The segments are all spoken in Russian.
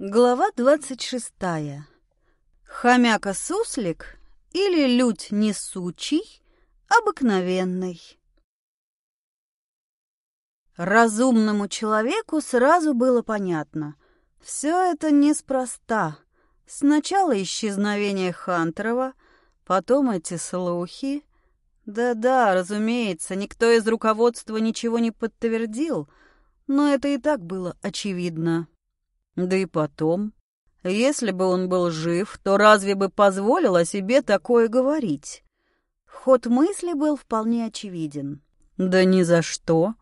Глава двадцать шестая. Хомяка-суслик или лють несучий, обыкновенный. Разумному человеку сразу было понятно. Все это неспроста. Сначала исчезновение Хантерова, потом эти слухи. Да-да, разумеется, никто из руководства ничего не подтвердил, но это и так было очевидно. Да и потом, если бы он был жив, то разве бы позволил о себе такое говорить? Ход мысли был вполне очевиден. Да ни за что.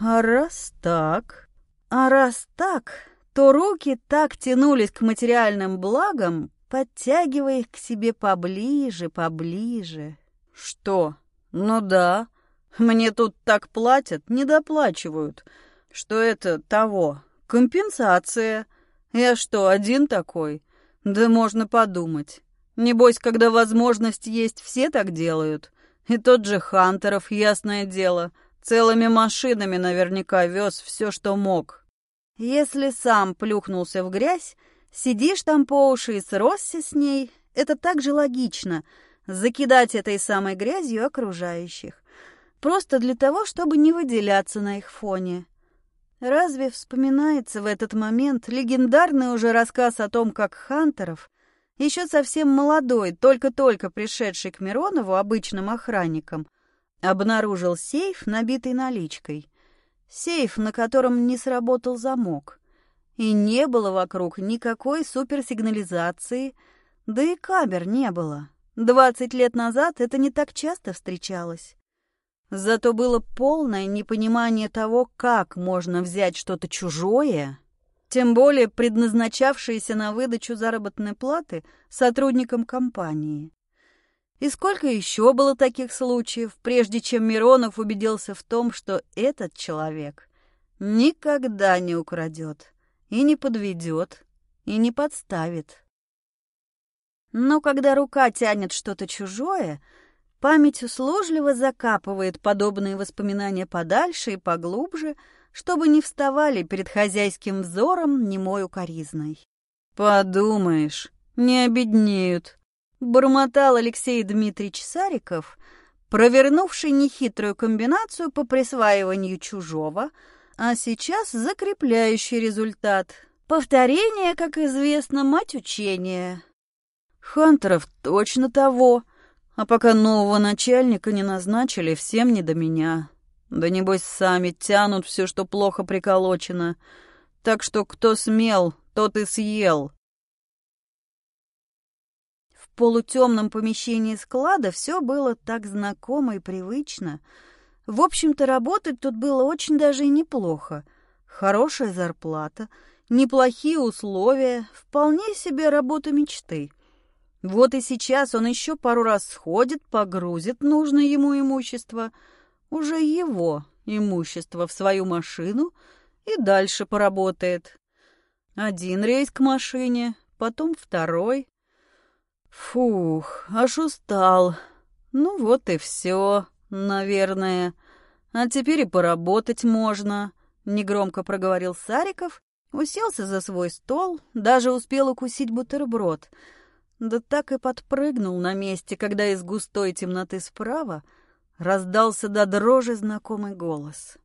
А раз так... А раз так, то руки так тянулись к материальным благам, подтягивая их к себе поближе, поближе. Что? Ну да, мне тут так платят, не доплачивают. Что это того? Компенсация. Я что, один такой? Да можно подумать. Небось, когда возможность есть, все так делают. И тот же Хантеров, ясное дело, целыми машинами наверняка вез все, что мог. Если сам плюхнулся в грязь, сидишь там по уши и сросся с ней, это так же логично — закидать этой самой грязью окружающих. Просто для того, чтобы не выделяться на их фоне. Разве вспоминается в этот момент легендарный уже рассказ о том, как Хантеров, еще совсем молодой, только-только пришедший к Миронову обычным охранником, обнаружил сейф, набитый наличкой. Сейф, на котором не сработал замок. И не было вокруг никакой суперсигнализации, да и камер не было. Двадцать лет назад это не так часто встречалось. Зато было полное непонимание того, как можно взять что-то чужое, тем более предназначавшееся на выдачу заработной платы сотрудникам компании. И сколько еще было таких случаев, прежде чем Миронов убедился в том, что этот человек никогда не украдет и не подведет и не подставит. Но когда рука тянет что-то чужое — Память услужливо закапывает подобные воспоминания подальше и поглубже, чтобы не вставали перед хозяйским взором немой укоризной. «Подумаешь, не обеднеют», — бормотал Алексей Дмитриевич Сариков, провернувший нехитрую комбинацию по присваиванию чужого, а сейчас закрепляющий результат. Повторение, как известно, мать учения. Хантеров точно того, а пока нового начальника не назначили, всем не до меня. Да небось сами тянут все, что плохо приколочено. Так что кто смел, тот и съел. В полутемном помещении склада все было так знакомо и привычно. В общем-то, работать тут было очень даже и неплохо. Хорошая зарплата, неплохие условия, вполне себе работа мечты — вот и сейчас он еще пару раз сходит, погрузит нужное ему имущество, уже его имущество в свою машину и дальше поработает. Один рейс к машине, потом второй. Фух, аж устал. Ну вот и все, наверное. А теперь и поработать можно, — негромко проговорил Сариков, уселся за свой стол, даже успел укусить бутерброд — да так и подпрыгнул на месте, когда из густой темноты справа раздался до дрожи знакомый голос.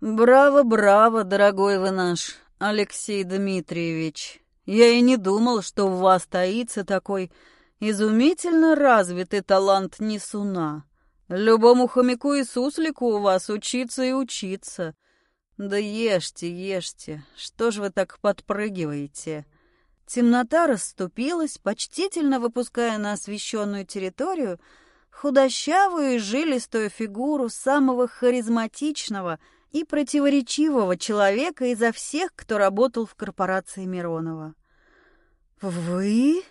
«Браво, браво, дорогой вы наш, Алексей Дмитриевич! Я и не думал, что в вас таится такой изумительно развитый талант несуна. Любому хомяку и суслику у вас учиться и учиться. Да ешьте, ешьте, что ж вы так подпрыгиваете?» Темнота расступилась, почтительно выпуская на освещенную территорию худощавую и жилистую фигуру самого харизматичного и противоречивого человека изо всех, кто работал в корпорации Миронова. «Вы?»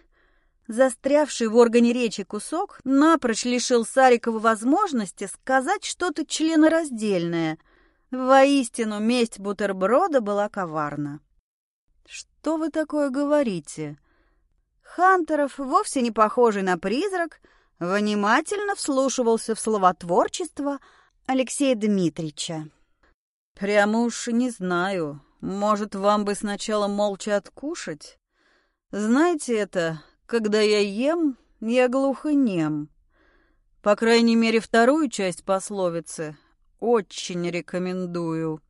Застрявший в органе речи кусок напрочь лишил Сарикова возможности сказать что-то членораздельное. Воистину, месть бутерброда была коварна. «Что вы такое говорите?» Хантеров, вовсе не похожий на призрак, внимательно вслушивался в словотворчество Алексея Дмитрича. «Прямо уж не знаю. может, вам бы сначала молча откушать? Знаете это, когда я ем, я глухонем. По крайней мере, вторую часть пословицы очень рекомендую.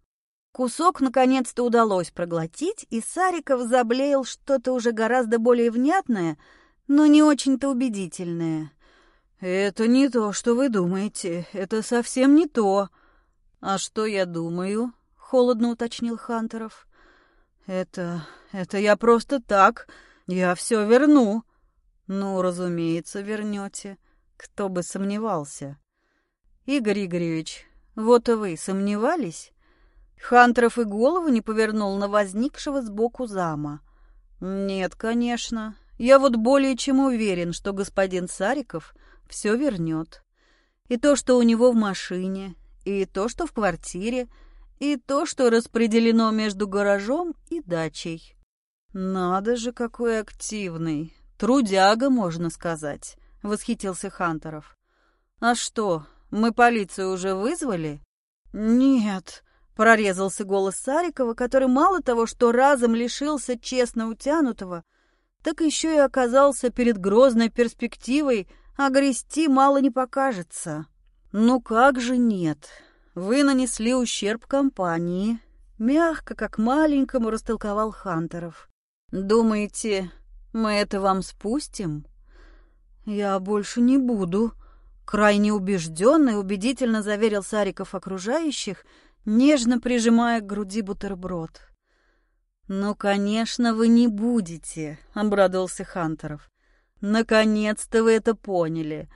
Кусок наконец-то удалось проглотить, и Сариков заблеял что-то уже гораздо более внятное, но не очень-то убедительное. «Это не то, что вы думаете. Это совсем не то». «А что я думаю?» — холодно уточнил Хантеров. «Это... это я просто так. Я все верну». «Ну, разумеется, вернете. Кто бы сомневался». «Игорь Игоревич, вот и вы сомневались?» Хантеров и голову не повернул на возникшего сбоку зама. «Нет, конечно. Я вот более чем уверен, что господин Сариков все вернет. И то, что у него в машине, и то, что в квартире, и то, что распределено между гаражом и дачей. Надо же, какой активный. Трудяга, можно сказать, — восхитился Хантеров. А что, мы полицию уже вызвали? Нет, — прорезался голос Сарикова, который мало того, что разом лишился честно утянутого, так еще и оказался перед грозной перспективой а грести мало не покажется. Ну как же нет? Вы нанесли ущерб компании. Мягко, как маленькому, растолковал Хантеров. Думаете, мы это вам спустим? Я больше не буду. Крайне убежденно и убедительно заверил Сариков окружающих, нежно прижимая к груди бутерброд. «Ну, конечно, вы не будете», — обрадовался Хантеров. Наконец-то вы это поняли.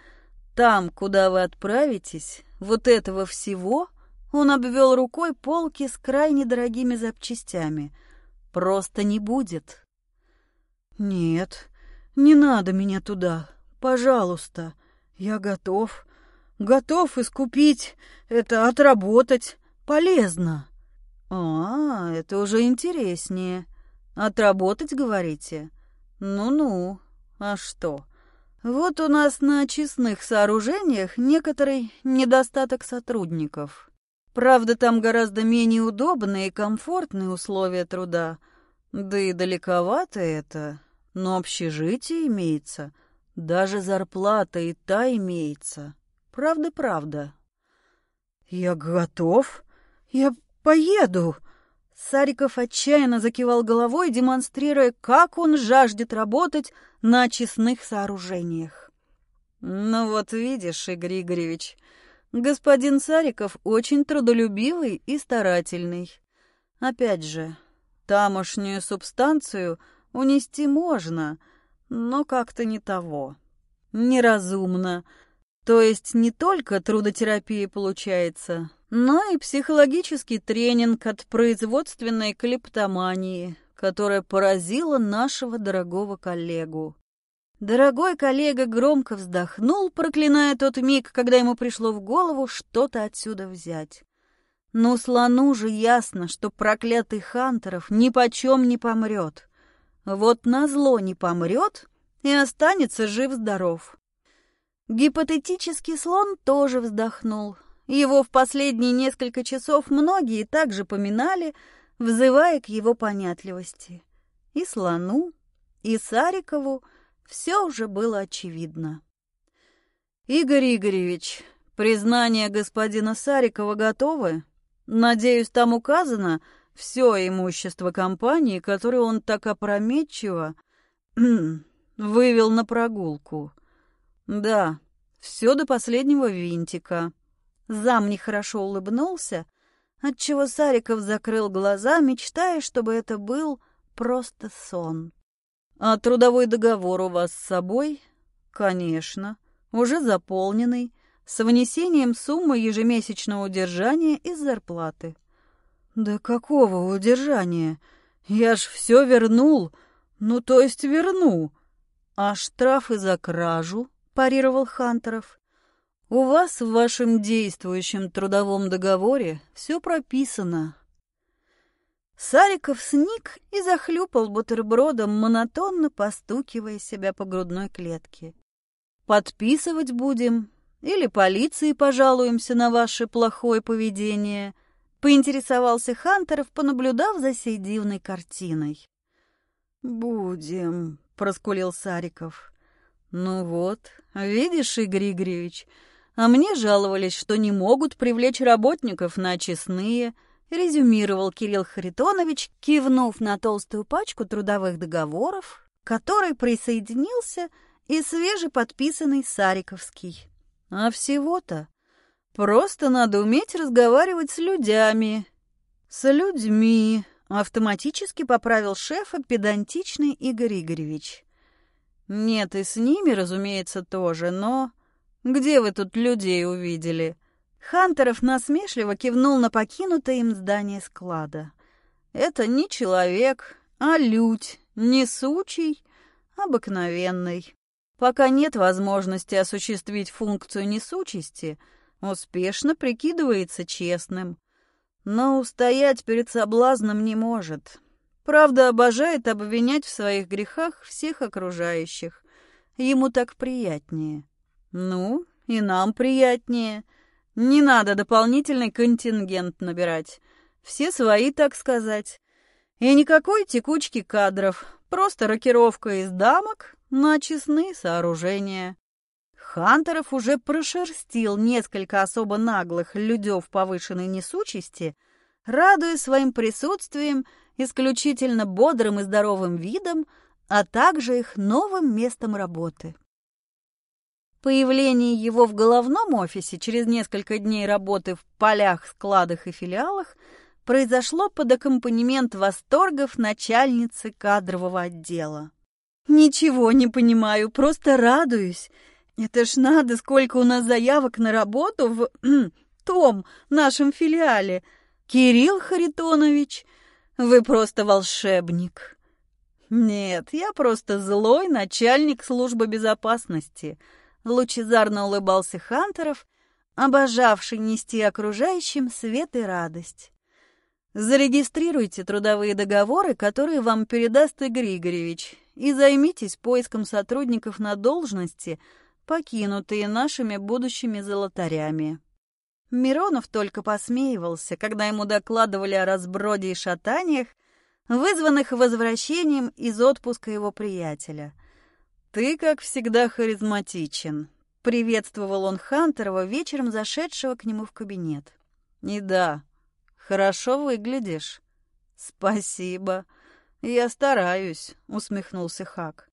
Там, куда вы отправитесь, вот этого всего он обвел рукой полки с крайне дорогими запчастями. Просто не будет. Нет, не надо меня туда. Пожалуйста. Я готов. Готов искупить это, отработать. Полезно. А, это уже интереснее. Отработать, говорите? Ну-ну. А что? Вот у нас на очистных сооружениях некоторый недостаток сотрудников. Правда, там гораздо менее удобные и комфортные условия труда. Да и далековато это. Но общежитие имеется. Даже зарплата и та имеется. Правда-правда. Я готов. Я поеду. Сариков отчаянно закивал головой, демонстрируя, как он жаждет работать на очистных сооружениях. «Ну вот видишь, Игорь Игоревич, господин Сариков очень трудолюбивый и старательный. Опять же, тамошнюю субстанцию унести можно, но как-то не того. Неразумно. То есть не только трудотерапия получается, но и психологический тренинг от производственной клептомании, которая поразила нашего дорогого коллегу. Дорогой коллега громко вздохнул, проклиная тот миг, когда ему пришло в голову что-то отсюда взять. Но слону же ясно, что проклятый Хантеров ни почем не помрет. Вот назло не помрет и останется жив-здоров. Гипотетический слон тоже вздохнул, его в последние несколько часов многие также поминали, взывая к его понятливости. И слону, и Сарикову все уже было очевидно. «Игорь Игоревич, признание господина Сарикова готовы? Надеюсь, там указано все имущество компании, которое он так опрометчиво вывел на прогулку. Да, все до последнего винтика». Зам нехорошо улыбнулся, отчего Сариков закрыл глаза, мечтая, чтобы это был просто сон. «А трудовой договор у вас с собой?» «Конечно. Уже заполненный, с внесением суммы ежемесячного удержания из зарплаты». «Да какого удержания? Я ж все вернул. Ну, то есть верну. А штрафы за кражу?» — парировал Хантеров. У вас в вашем действующем трудовом договоре все прописано. Сариков сник и захлюпал бутербродом, монотонно постукивая себя по грудной клетке. Подписывать будем или полиции пожалуемся на ваше плохое поведение. Поинтересовался Хантеров, понаблюдав за сей дивной картиной. «Будем», — проскулил Сариков. «Ну вот, видишь, Игорь Игоревич, а мне жаловались, что не могут привлечь работников на честные», — резюмировал Кирилл Харитонович, кивнув на толстую пачку трудовых договоров, к которой присоединился и свежеподписанный Сариковский. «А всего-то просто надо уметь разговаривать с людьми». «С людьми», Автоматически поправил шефа педантичный Игорь Игоревич. Нет, и с ними, разумеется, тоже, но... Где вы тут людей увидели? Хантеров насмешливо кивнул на покинутое им здание склада. Это не человек, а людь, несучий, обыкновенный. Пока нет возможности осуществить функцию несучести, успешно прикидывается честным но устоять перед соблазном не может. Правда, обожает обвинять в своих грехах всех окружающих. Ему так приятнее. Ну, и нам приятнее. Не надо дополнительный контингент набирать. Все свои, так сказать. И никакой текучки кадров, просто рокировка из дамок на честные сооружения. Хантеров уже прошерстил несколько особо наглых людев повышенной несучести, радуя своим присутствием исключительно бодрым и здоровым видом, а также их новым местом работы. Появление его в головном офисе через несколько дней работы в полях, складах и филиалах произошло под аккомпанемент восторгов начальницы кадрового отдела. «Ничего не понимаю, просто радуюсь. Это ж надо, сколько у нас заявок на работу в том нашем филиале. Кирилл Харитонович, вы просто волшебник. Нет, я просто злой начальник службы безопасности. Лучезарно улыбался Хантеров, обожавший нести окружающим свет и радость. Зарегистрируйте трудовые договоры, которые вам передаст Игорь Игоревич, и займитесь поиском сотрудников на должности – покинутые нашими будущими золотарями. Миронов только посмеивался, когда ему докладывали о разброде и шатаниях, вызванных возвращением из отпуска его приятеля. «Ты, как всегда, харизматичен», — приветствовал он Хантерова, вечером зашедшего к нему в кабинет. «И да, хорошо выглядишь». «Спасибо. Я стараюсь», — усмехнулся Хак.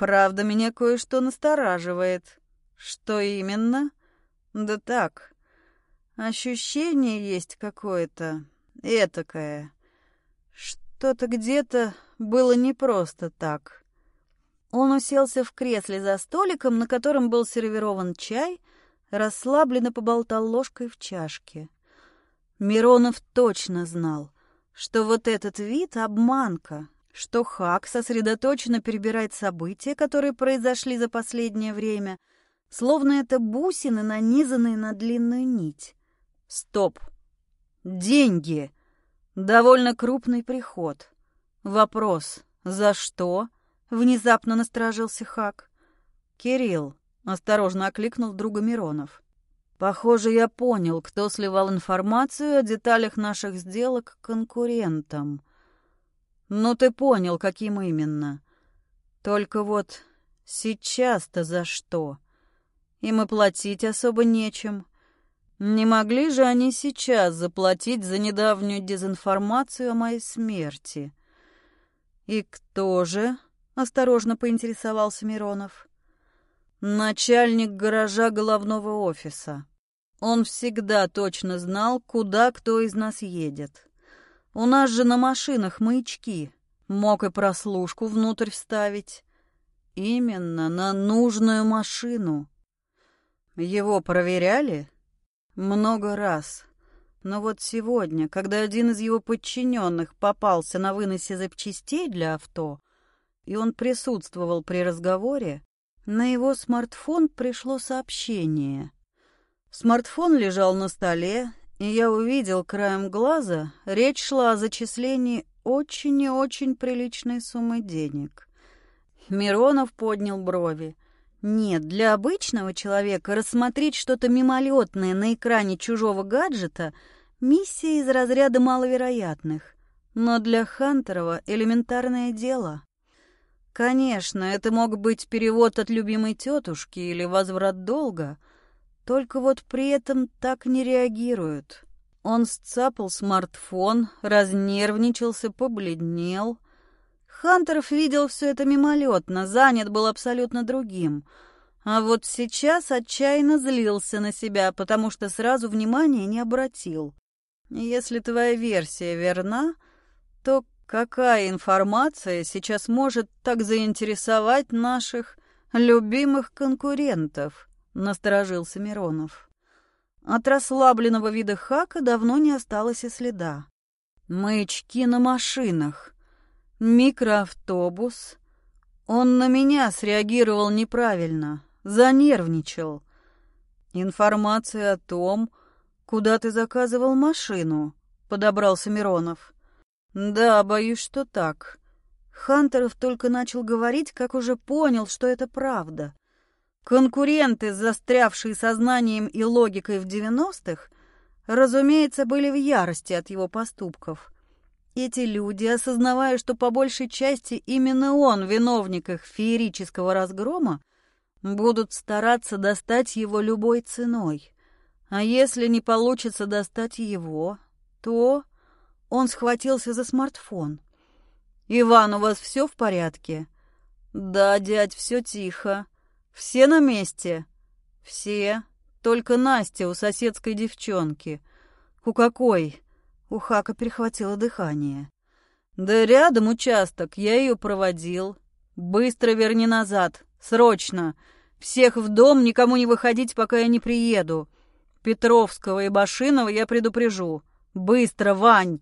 Правда, меня кое-что настораживает. Что именно? Да так, ощущение есть какое-то, этакое. Что-то где-то было не просто так. Он уселся в кресле за столиком, на котором был сервирован чай, расслабленно поболтал ложкой в чашке. Миронов точно знал, что вот этот вид — обманка, что Хак сосредоточенно перебирает события, которые произошли за последнее время, словно это бусины, нанизанные на длинную нить. Стоп. Деньги. Довольно крупный приход. Вопрос. За что? Внезапно насторожился Хак. Кирилл. Осторожно окликнул друга Миронов. Похоже, я понял, кто сливал информацию о деталях наших сделок конкурентам. Ну, ты понял, каким именно. Только вот сейчас-то за что? Им и платить особо нечем. Не могли же они сейчас заплатить за недавнюю дезинформацию о моей смерти? И кто же? Осторожно поинтересовался Миронов. Начальник гаража головного офиса. Он всегда точно знал, куда кто из нас едет. У нас же на машинах маячки. Мог и прослушку внутрь вставить. Именно на нужную машину. Его проверяли? Много раз. Но вот сегодня, когда один из его подчиненных попался на выносе запчастей для авто, и он присутствовал при разговоре, на его смартфон пришло сообщение. Смартфон лежал на столе, и я увидел краем глаза, речь шла о зачислении очень и очень приличной суммы денег. Миронов поднял брови. Нет, для обычного человека рассмотреть что-то мимолетное на экране чужого гаджета Миссия из разряда маловероятных, но для Хантерова элементарное дело. Конечно, это мог быть перевод от любимой тетушки или возврат долга, только вот при этом так не реагируют. Он сцапал смартфон, разнервничался, побледнел. Хантеров видел все это мимолетно, занят был абсолютно другим. А вот сейчас отчаянно злился на себя, потому что сразу внимания не обратил. Если твоя версия верна, то какая информация сейчас может так заинтересовать наших любимых конкурентов? Насторожился Миронов. От расслабленного вида Хака давно не осталось и следа. Маячки на машинах, микроавтобус. Он на меня среагировал неправильно, занервничал. Информация о том, «Куда ты заказывал машину?» — подобрался Миронов. «Да, боюсь, что так». Хантеров только начал говорить, как уже понял, что это правда. Конкуренты, застрявшие сознанием и логикой в девяностых, разумеется, были в ярости от его поступков. Эти люди, осознавая, что по большей части именно он виновник их феерического разгрома, будут стараться достать его любой ценой. А если не получится достать его, то... Он схватился за смартфон. «Иван, у вас все в порядке?» «Да, дядь, все тихо. Все на месте?» «Все. Только Настя у соседской девчонки». «У какой?» У Хака перехватило дыхание. «Да рядом участок, я ее проводил. Быстро верни назад, срочно. Всех в дом, никому не выходить, пока я не приеду. Петровского и Башинова я предупрежу. Быстро, Вань!»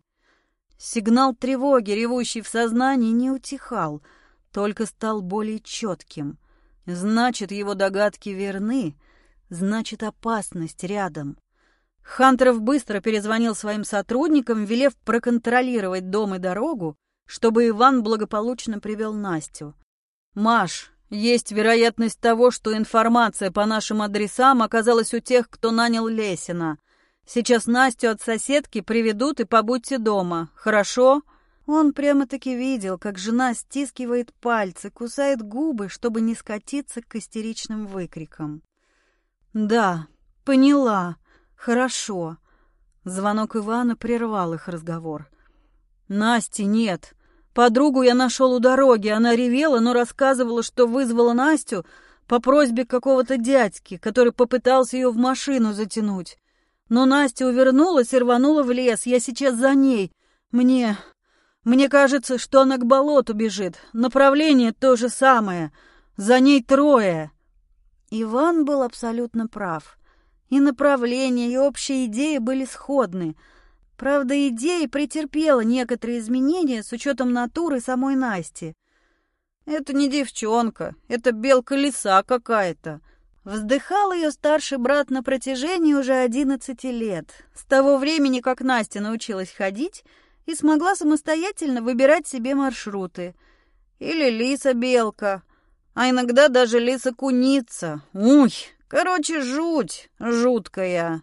Сигнал тревоги, ревущий в сознании, не утихал, только стал более четким. Значит, его догадки верны, значит, опасность рядом. Хантеров быстро перезвонил своим сотрудникам, велев проконтролировать дом и дорогу, чтобы Иван благополучно привел Настю. «Маш, есть вероятность того, что информация по нашим адресам оказалась у тех, кто нанял Лесина. Сейчас Настю от соседки приведут и побудьте дома, хорошо?» Он прямо-таки видел, как жена стискивает пальцы, кусает губы, чтобы не скатиться к истеричным выкрикам. «Да, поняла. Хорошо». Звонок Ивана прервал их разговор. «Насти нет. Подругу я нашел у дороги. Она ревела, но рассказывала, что вызвала Настю по просьбе какого-то дядьки, который попытался ее в машину затянуть. Но Настя увернулась и рванула в лес. Я сейчас за ней. Мне... Мне кажется, что она к болоту бежит. Направление то же самое. За ней трое. Иван был абсолютно прав. И направление, и общие идеи были сходны — Правда, идея претерпела некоторые изменения с учетом натуры самой Насти. «Это не девчонка, это белка лиса какая-то», Вздыхал ее старший брат на протяжении уже одиннадцати лет, с того времени, как Настя научилась ходить и смогла самостоятельно выбирать себе маршруты. Или лиса-белка, а иногда даже лиса-куница. Уй, короче, жуть жуткая.